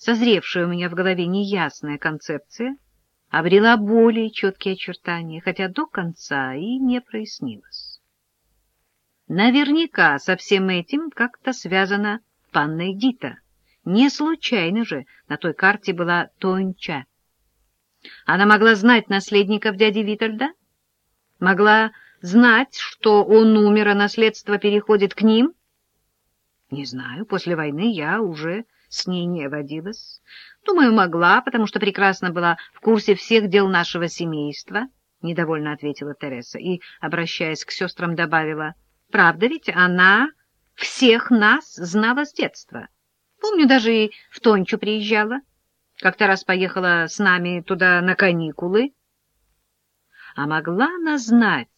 созревшая у меня в голове неясная концепция обрела более четкие очертания, хотя до конца и не прояснилась. Наверняка со всем этим как-то связана панна Эдита. Не случайно же на той карте была Тонча. Она могла знать наследников дяди Витальда? Могла знать, что он умер, а наследство переходит к ним? Не знаю, после войны я уже с ней не водилась. Думаю, могла, потому что прекрасно была в курсе всех дел нашего семейства, — недовольно ответила Тереса и, обращаясь к сестрам, добавила, — правда ведь она всех нас знала с детства. Помню, даже и в Тончу приезжала. Как-то раз поехала с нами туда на каникулы. А могла она знать,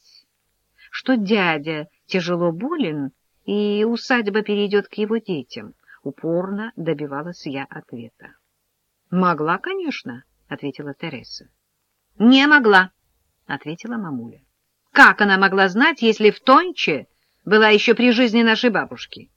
что дядя тяжело болен, и усадьба перейдет к его детям? Упорно добивалась я ответа. — Могла, конечно, — ответила Тереса. — Не могла, — ответила мамуля. — Как она могла знать, если в Тонче была еще при жизни нашей бабушки?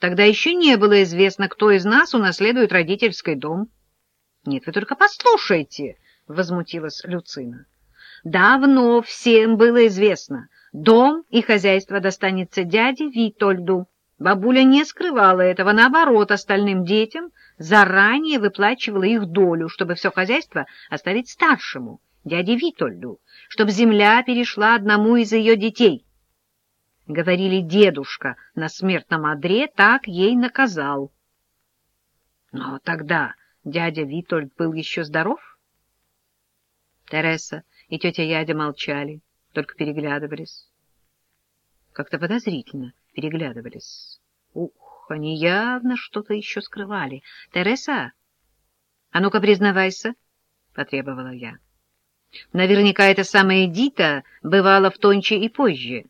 Тогда еще не было известно, кто из нас унаследует родительский дом. — Нет, вы только послушайте, — возмутилась Люцина. — Давно всем было известно. Дом и хозяйство достанется дяде Витольду. Бабуля не скрывала этого, наоборот, остальным детям заранее выплачивала их долю, чтобы все хозяйство оставить старшему, дяде Витольду, чтобы земля перешла одному из ее детей. Говорили, дедушка на смертном одре так ей наказал. Но тогда дядя Витольд был еще здоров? Тереса и тетя Ядя молчали, только переглядывались. Как-то подозрительно переглядывались. Ух, они явно что-то еще скрывали. — Тереса, а ну-ка признавайся, — потребовала я. Наверняка эта самая Дита бывала в Тонче и позже.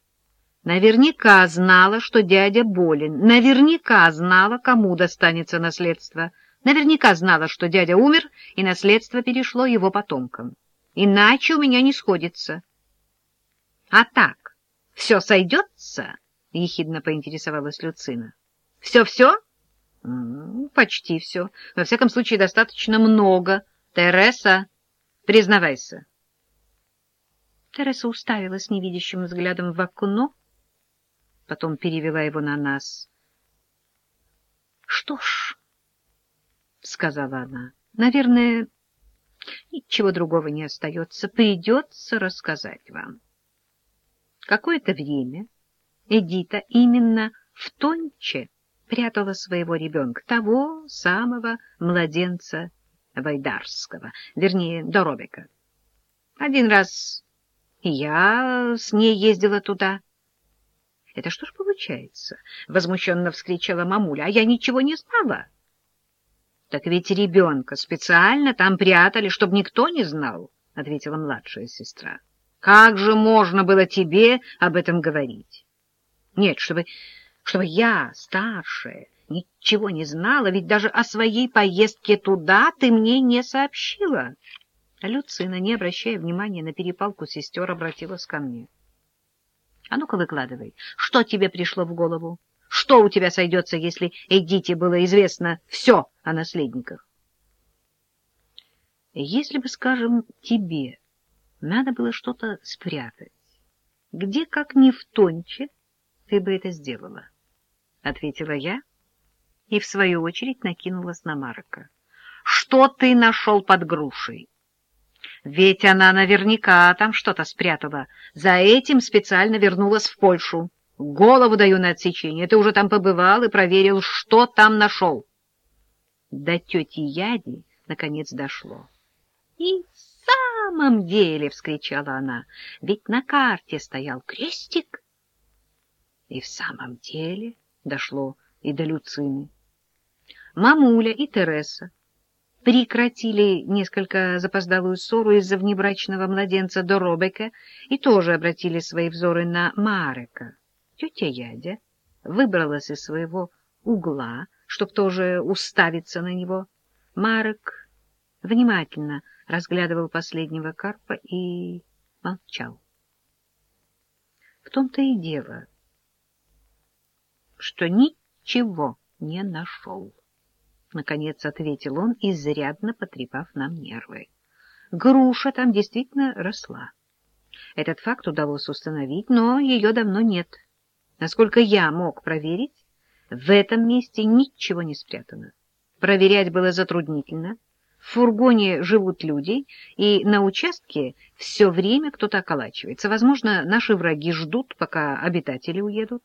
Наверняка знала, что дядя болен. Наверняка знала, кому достанется наследство. Наверняка знала, что дядя умер, и наследство перешло его потомкам. Иначе у меня не сходится. А так, все сойдется? — ехидно поинтересовалась Люцина. — Все-все? — Почти все. Во всяком случае, достаточно много. Тереса, признавайся. Тереса уставилась невидящим взглядом в окно, потом перевела его на нас. — Что ж, — сказала она, — наверное, ничего другого не остается. Придется рассказать вам. Какое-то время Эдита именно в Тонче прятала своего ребенка, того самого младенца Вайдарского, вернее, Доробика. Один раз я с ней ездила туда. — Это что ж получается? — возмущенно вскричала мамуля. — А я ничего не знала. — Так ведь ребенка специально там прятали, чтобы никто не знал, — ответила младшая сестра. — Как же можно было тебе об этом говорить? Нет, чтобы, чтобы я, старшая, ничего не знала, ведь даже о своей поездке туда ты мне не сообщила. А Люцина, не обращая внимания на перепалку сестер, обратилась ко мне. — А ну-ка выкладывай, что тебе пришло в голову? Что у тебя сойдется, если Эдите было известно все о наследниках? Если бы, скажем, тебе надо было что-то спрятать, где, как не в Тонче, ты бы это сделала, — ответила я и, в свою очередь, накинулась на Марка. — Что ты нашел под грушей? Ведь она наверняка там что-то спрятала. За этим специально вернулась в Польшу. Голову даю на отсечение. Ты уже там побывал и проверил, что там нашел. До тети Яди наконец дошло. — И в самом деле, — вскричала она, — ведь на карте стоял крестик. И в самом деле дошло и до Люцины. Мамуля и Тереса прекратили несколько запоздалую ссору из-за внебрачного младенца до Робека и тоже обратили свои взоры на Марека. Тетя Ядя выбралась из своего угла, чтоб тоже уставиться на него. Марек внимательно разглядывал последнего карпа и молчал. В том-то и дело — что ничего не нашел. наконец ответил он, изрядно потрепав нам нервы. Груша там действительно росла. Этот факт удалось установить, но ее давно нет. Насколько я мог проверить, в этом месте ничего не спрятано. Проверять было затруднительно. В фургоне живут люди, и на участке все время кто-то околачивается. Возможно, наши враги ждут, пока обитатели уедут.